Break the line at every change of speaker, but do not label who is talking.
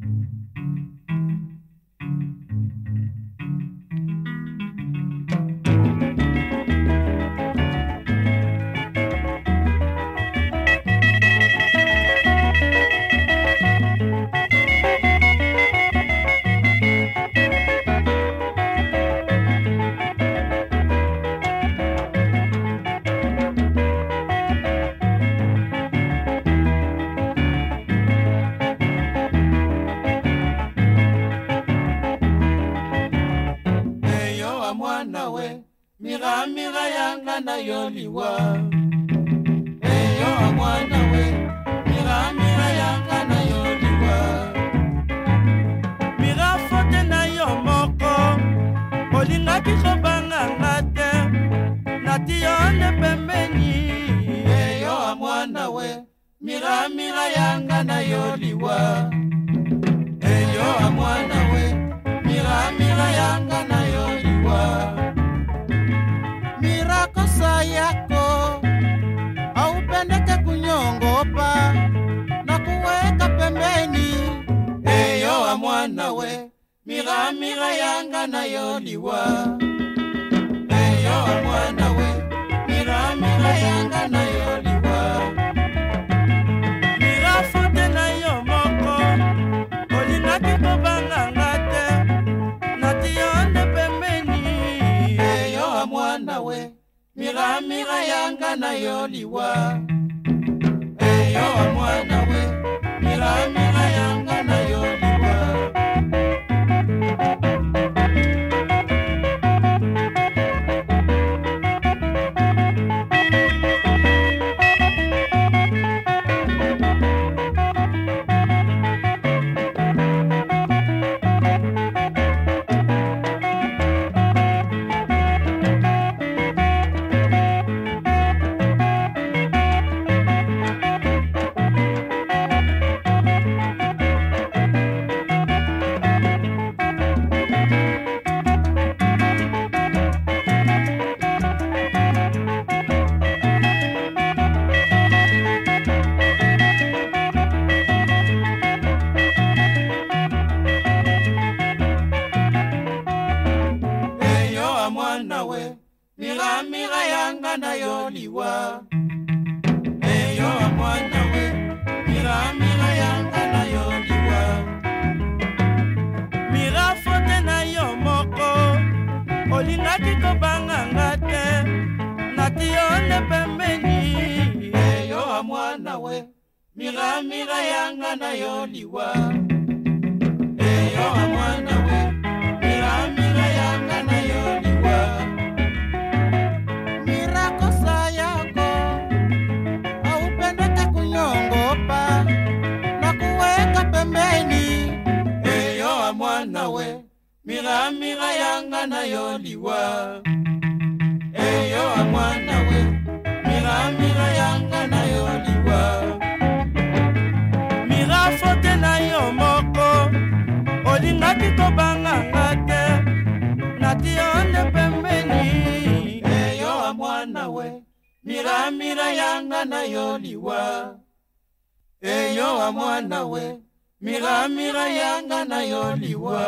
thank you nalingaka mbinga yanga na yo liwa eyo amwana we mbinga mbinga yanga na yo liwa mbinga fote na yo moko olingaki kobanganga te nati yo nde pembeni eyo amwana we mbinga mbinga yanga na yo liwa roho yako aupendeke kunyongopa na kuweka pembeni eyowa mwanawe miramira yanga nayoliwa eyowa mwanawe miramira yanga nayoliwa mirafute na yo moko olingaki kobanganga te nati yo nde pembeni eyowa mira, yanga na yoliwa. eyo mwana we Mira. miramira yanga na yo liwa eyo amwana we miramira yanga na yo liwa mira fote na yo moko olingaki kobanganga te nati yo nde pembeni eyo amwana we miramira yanga na yo liwa miramira yanga na yo liwa eyo a mwana we miramira yanga na yo liwa mira fote na yo moko olingaki kobanganga te nati yo nde pembeni eyo a mwana we miramira yanga na yo liwa eyo a mwana we
miramira yanga na yo liwa